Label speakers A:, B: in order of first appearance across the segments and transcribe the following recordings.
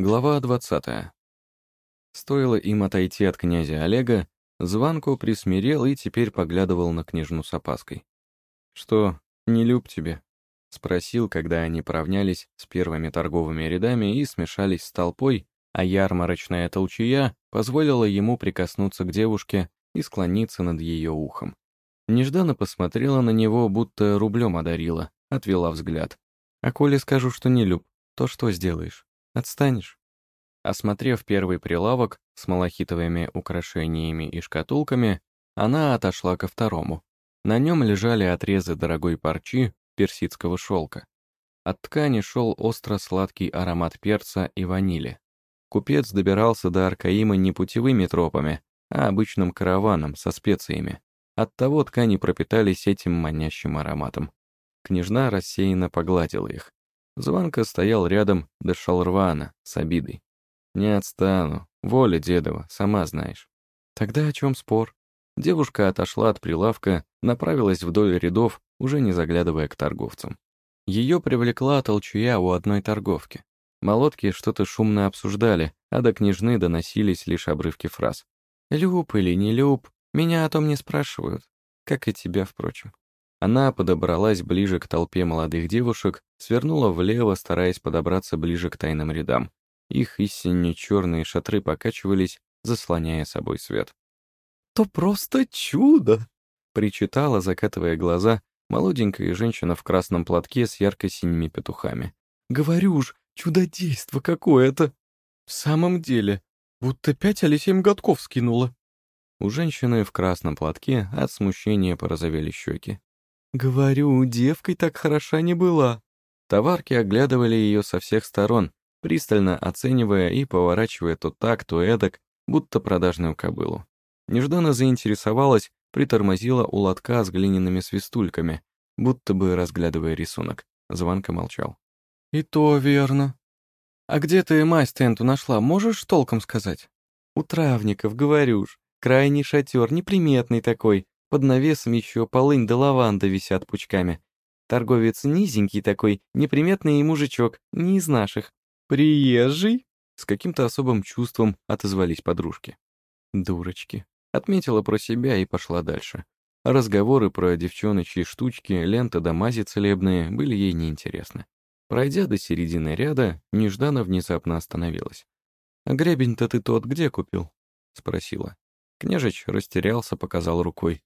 A: Глава 20. Стоило им отойти от князя Олега, Званко присмирел и теперь поглядывал на княжну с опаской. «Что, не люб тебе?» — спросил, когда они поравнялись с первыми торговыми рядами и смешались с толпой, а ярмарочная толчая позволила ему прикоснуться к девушке и склониться над ее ухом. Нежданно посмотрела на него, будто рублем одарила, отвела взгляд. «А коли скажу, что не люб, то что сделаешь?» Отстанешь?» Осмотрев первый прилавок с малахитовыми украшениями и шкатулками, она отошла ко второму. На нем лежали отрезы дорогой парчи персидского шелка. От ткани шел остро-сладкий аромат перца и ванили. Купец добирался до Аркаима не путевыми тропами, а обычным караваном со специями. Оттого ткани пропитались этим манящим ароматом. Княжна рассеянно погладила их. Звонко стоял рядом до шалрвана с обидой. «Не отстану. Воля дедова, сама знаешь». «Тогда о чем спор?» Девушка отошла от прилавка, направилась вдоль рядов, уже не заглядывая к торговцам. Ее привлекла толчуя у одной торговки. Молодки что-то шумно обсуждали, а до княжны доносились лишь обрывки фраз. «Люб или не люб, меня о том не спрашивают. Как и тебя, впрочем». Она подобралась ближе к толпе молодых девушек, свернула влево, стараясь подобраться ближе к тайным рядам. Их истинно черные шатры покачивались, заслоняя собой свет. «То просто чудо!» — причитала, закатывая глаза, молоденькая женщина в красном платке с ярко-синими петухами. «Говорю ж, чудодейство какое-то! В самом деле, будто пять или семь годков скинула!» У женщины в красном платке от смущения порозовели щеки. «Говорю, девкой так хороша не была». Товарки оглядывали ее со всех сторон, пристально оценивая и поворачивая то так, то эдак, будто продажную кобылу. Нежданно заинтересовалась, притормозила у лотка с глиняными свистульками, будто бы разглядывая рисунок. Звонко молчал. «И то верно. А где ты мазь тенту нашла, можешь толком сказать?» «У травников, говорю ж. Крайний шатер, неприметный такой, под навесом еще полынь да лаванда висят пучками. Торговец низенький такой, неприметный мужичок, не из наших. «Приезжий?» С каким-то особым чувством отозвались подружки. «Дурочки». Отметила про себя и пошла дальше. Разговоры про девчоночьи штучки, лента да мази целебные были ей неинтересны. Пройдя до середины ряда, нежданно внезапно остановилась. «А гребень-то ты тот где купил?» — спросила. Княжич растерялся, показал рукой.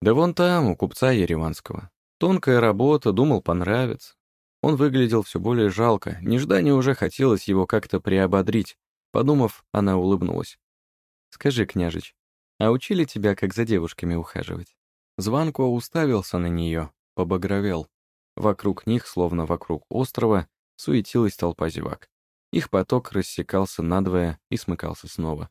A: Да вон там, у купца Ереванского. Тонкая работа, думал, понравится. Он выглядел все более жалко, нежданию уже хотелось его как-то приободрить. Подумав, она улыбнулась. «Скажи, княжич, а учили тебя, как за девушками ухаживать?» Званко уставился на нее, побагровел. Вокруг них, словно вокруг острова, суетилась толпа зевак. Их поток рассекался надвое и смыкался снова.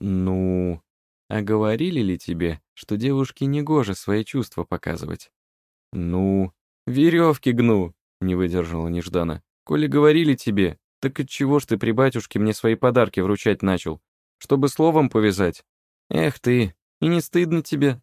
A: «Ну...» А говорили ли тебе, что девушке негоже свои чувства показывать? Ну, веревки гну, не выдержала Неждана. Коли говорили тебе, так отчего ж ты при батюшке мне свои подарки вручать начал? Чтобы словом повязать? Эх ты, и не стыдно тебе?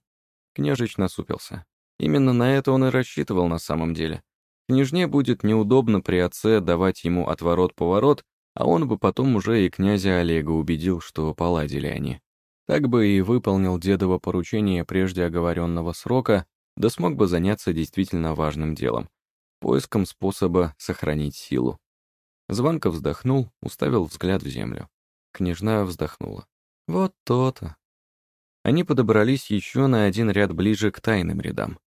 A: Княжич насупился. Именно на это он и рассчитывал на самом деле. Княжне будет неудобно при отце давать ему отворот-поворот, а он бы потом уже и князя Олега убедил, что поладили они. Так бы и выполнил дедово поручение прежде оговоренного срока, да смог бы заняться действительно важным делом — поиском способа сохранить силу. Званко вздохнул, уставил взгляд в землю. Княжна вздохнула. Вот то-то. Они подобрались еще на один ряд ближе к тайным рядам.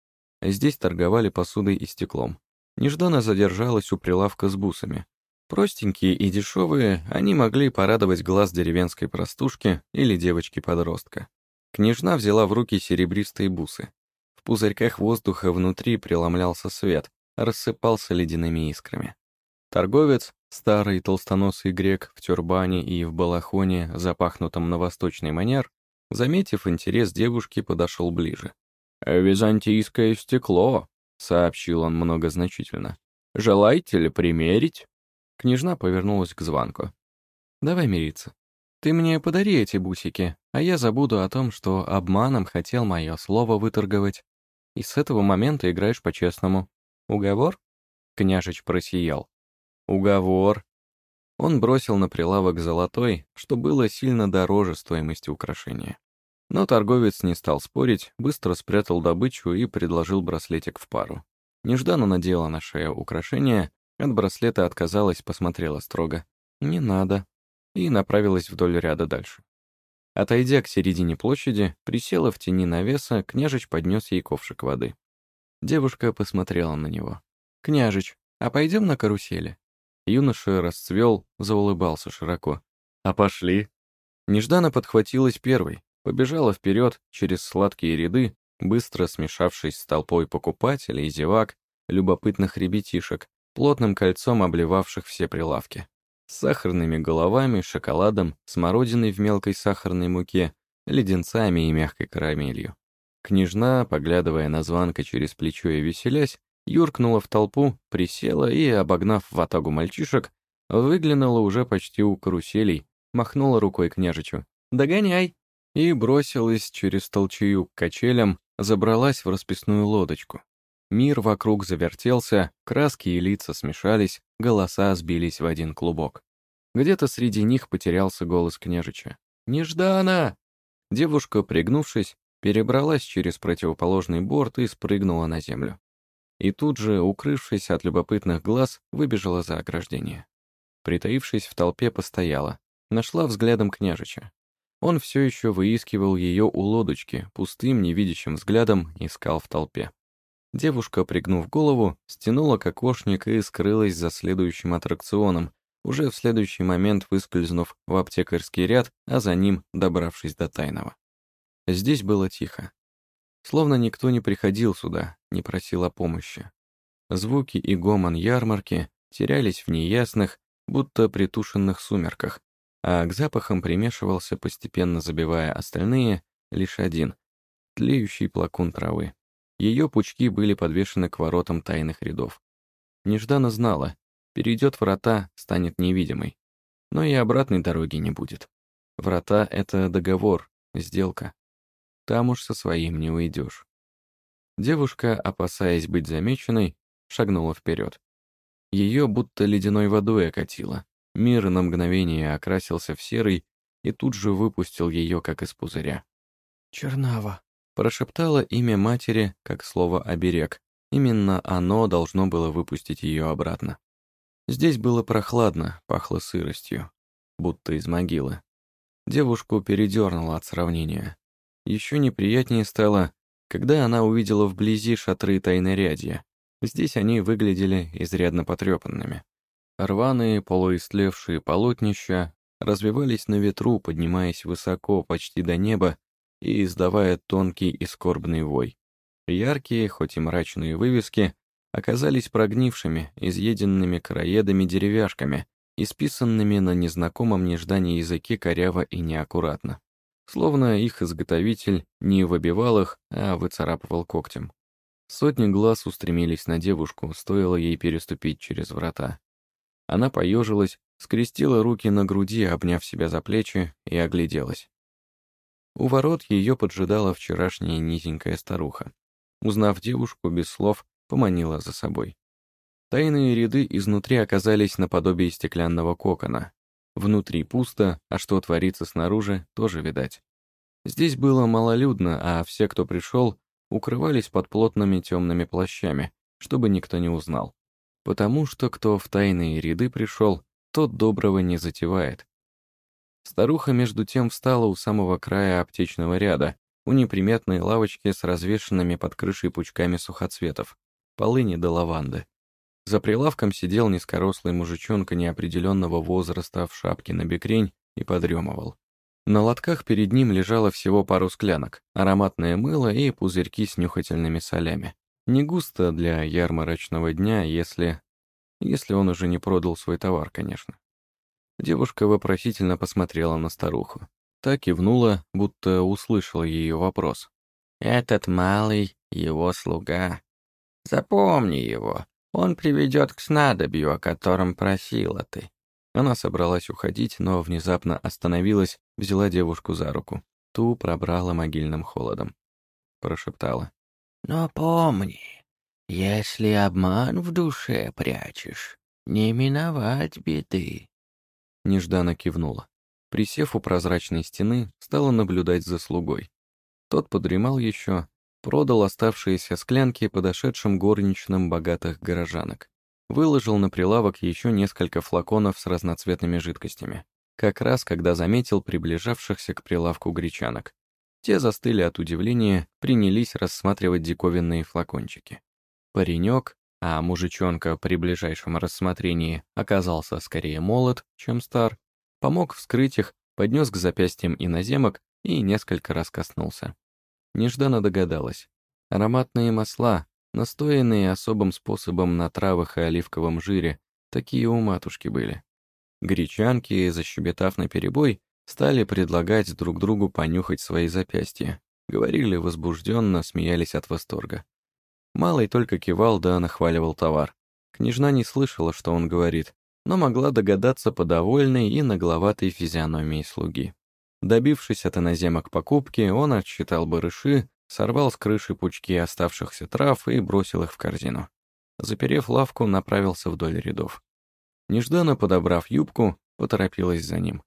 A: Здесь торговали посудой и стеклом. Нежданно задержалась у прилавка с бусами. Простенькие и дешевые, они могли порадовать глаз деревенской простушки или девочки-подростка. Княжна взяла в руки серебристые бусы. В пузырьках воздуха внутри преломлялся свет, рассыпался ледяными искрами. Торговец, старый толстоносый грек в тюрбане и в балахоне, запахнутом на восточный манер, заметив интерес девушки, подошел ближе. «Византийское стекло», — сообщил он многозначительно. «Желаете ли примерить?» Княжна повернулась к звонку. «Давай мириться. Ты мне подари эти бусики, а я забуду о том, что обманом хотел мое слово выторговать. И с этого момента играешь по-честному. Уговор?» Княжич просиял. «Уговор. Он бросил на прилавок золотой, что было сильно дороже стоимости украшения. Но торговец не стал спорить, быстро спрятал добычу и предложил браслетик в пару. Нежданно надела на шею украшение, от браслета отказалась, посмотрела строго. «Не надо», и направилась вдоль ряда дальше. Отойдя к середине площади, присела в тени навеса, княжич поднес ей ковшик воды. Девушка посмотрела на него. «Княжич, а пойдем на карусели?» Юноша расцвел, заулыбался широко. «А пошли?» Нежданно подхватилась первой, побежала вперед через сладкие ряды, быстро смешавшись с толпой покупателей, зевак, любопытных ребятишек, плотным кольцом обливавших все прилавки. С сахарными головами, шоколадом, смородиной в мелкой сахарной муке, леденцами и мягкой карамелью. Княжна, поглядывая на звонка через плечо и веселясь, юркнула в толпу, присела и, обогнав ватагу мальчишек, выглянула уже почти у каруселей, махнула рукой княжичу. «Догоняй!» и бросилась через толчую к качелям, забралась в расписную лодочку. Мир вокруг завертелся, краски и лица смешались, голоса сбились в один клубок. Где-то среди них потерялся голос княжича. «Неждана!» Девушка, пригнувшись, перебралась через противоположный борт и спрыгнула на землю и тут же, укрывшись от любопытных глаз, выбежала за ограждение. Притаившись в толпе, постояла, нашла взглядом княжича. Он все еще выискивал ее у лодочки, пустым, невидящим взглядом искал в толпе. Девушка, пригнув голову, стянула кокошник и скрылась за следующим аттракционом, уже в следующий момент выскользнув в аптекарский ряд, а за ним добравшись до тайного. Здесь было тихо. Словно никто не приходил сюда, не просил о помощи. Звуки и гомон ярмарки терялись в неясных, будто притушенных сумерках, а к запахам примешивался, постепенно забивая остальные, лишь один — тлеющий плакун травы. Ее пучки были подвешены к воротам тайных рядов. Нежданно знала, перейдет врата, станет невидимой. Но и обратной дороги не будет. Врата — это договор, сделка. Там уж со своим не уйдешь. Девушка, опасаясь быть замеченной, шагнула вперед. Ее будто ледяной водой окатило. Мир на мгновение окрасился в серый и тут же выпустил ее, как из пузыря. «Чернава», — прошептала имя матери, как слово «оберег». Именно оно должно было выпустить ее обратно. Здесь было прохладно, пахло сыростью, будто из могилы. Девушку передернуло от сравнения. Еще неприятнее стало, когда она увидела вблизи шатры тайнорядья. Здесь они выглядели изрядно потрепанными. Рваные, полуистлевшие полотнища развивались на ветру, поднимаясь высоко, почти до неба, и издавая тонкий и скорбный вой. Яркие, хоть и мрачные вывески оказались прогнившими, изъеденными короедами деревяшками, исписанными на незнакомом неждании языке коряво и неаккуратно словно их изготовитель не выбивал их, а выцарапывал когтем. Сотни глаз устремились на девушку, стоило ей переступить через врата. Она поежилась, скрестила руки на груди, обняв себя за плечи, и огляделась. У ворот ее поджидала вчерашняя низенькая старуха. Узнав девушку, без слов, поманила за собой. Тайные ряды изнутри оказались наподобие стеклянного кокона, Внутри пусто, а что творится снаружи, тоже видать. Здесь было малолюдно, а все, кто пришел, укрывались под плотными темными плащами, чтобы никто не узнал. Потому что кто в тайные ряды пришел, тот доброго не затевает. Старуха между тем встала у самого края аптечного ряда, у неприметной лавочки с развешенными под крышей пучками сухоцветов, полыни до лаванды. За прилавком сидел низкорослый мужичонка неопределенного возраста в шапке на бекрень и подремывал. На лотках перед ним лежало всего пару склянок, ароматное мыло и пузырьки с нюхательными солями. Не густо для ярмарочного дня, если... Если он уже не продал свой товар, конечно. Девушка вопросительно посмотрела на старуху. Та кивнула, будто услышала ее вопрос. «Этот малый — его слуга. Запомни его, он приведет к снадобью, о котором просила ты». Она собралась уходить, но внезапно остановилась, взяла девушку за руку. Ту пробрала могильным холодом. Прошептала. «Но помни, если обман в душе прячешь, не миновать беды. Нежданно кивнула. Присев у прозрачной стены, стала наблюдать за слугой. Тот подремал еще, продал оставшиеся склянки подошедшим горничным богатых горожанок. Выложил на прилавок еще несколько флаконов с разноцветными жидкостями. Как раз, когда заметил приближавшихся к прилавку гречанок. Те застыли от удивления, принялись рассматривать диковинные флакончики. Паренек, а мужичонка при ближайшем рассмотрении оказался скорее молод, чем стар, помог вскрыть их, поднес к запястьям иноземок и несколько раз коснулся. Нежданно догадалась. Ароматные масла, настоянные особым способом на травах и оливковом жире, такие у матушки были. Гречанки, защебетав на перебой, стали предлагать друг другу понюхать свои запястья. Говорили возбужденно, смеялись от восторга. Малый только кивал да нахваливал товар. Княжна не слышала, что он говорит, но могла догадаться по довольной и нагловатой физиономии слуги. Добившись от иноземок покупки, он отсчитал барыши, сорвал с крыши пучки оставшихся трав и бросил их в корзину. Заперев лавку, направился вдоль рядов. Нежданно подобрав юбку, поторопилась за ним.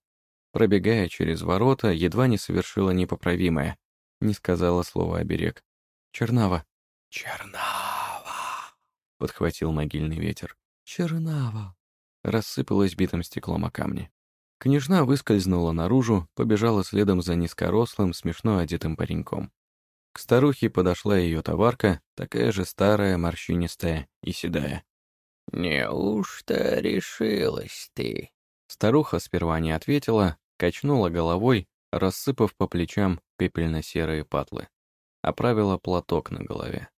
A: Пробегая через ворота, едва не совершила непоправимое. Не сказала слова оберег. «Чернава».
B: «Чернава», —
A: подхватил могильный ветер. «Чернава». Рассыпалась битым стеклом о камни. Княжна выскользнула наружу, побежала следом за низкорослым, смешно одетым пареньком. К старухе подошла ее товарка, такая же старая, морщинистая и седая.
B: «Неужто решилась ты?»
A: Старуха сперва не ответила, качнула головой, рассыпав по плечам пепельно-серые патлы. Оправила платок на голове.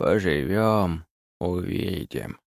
B: «Поживем, увидим».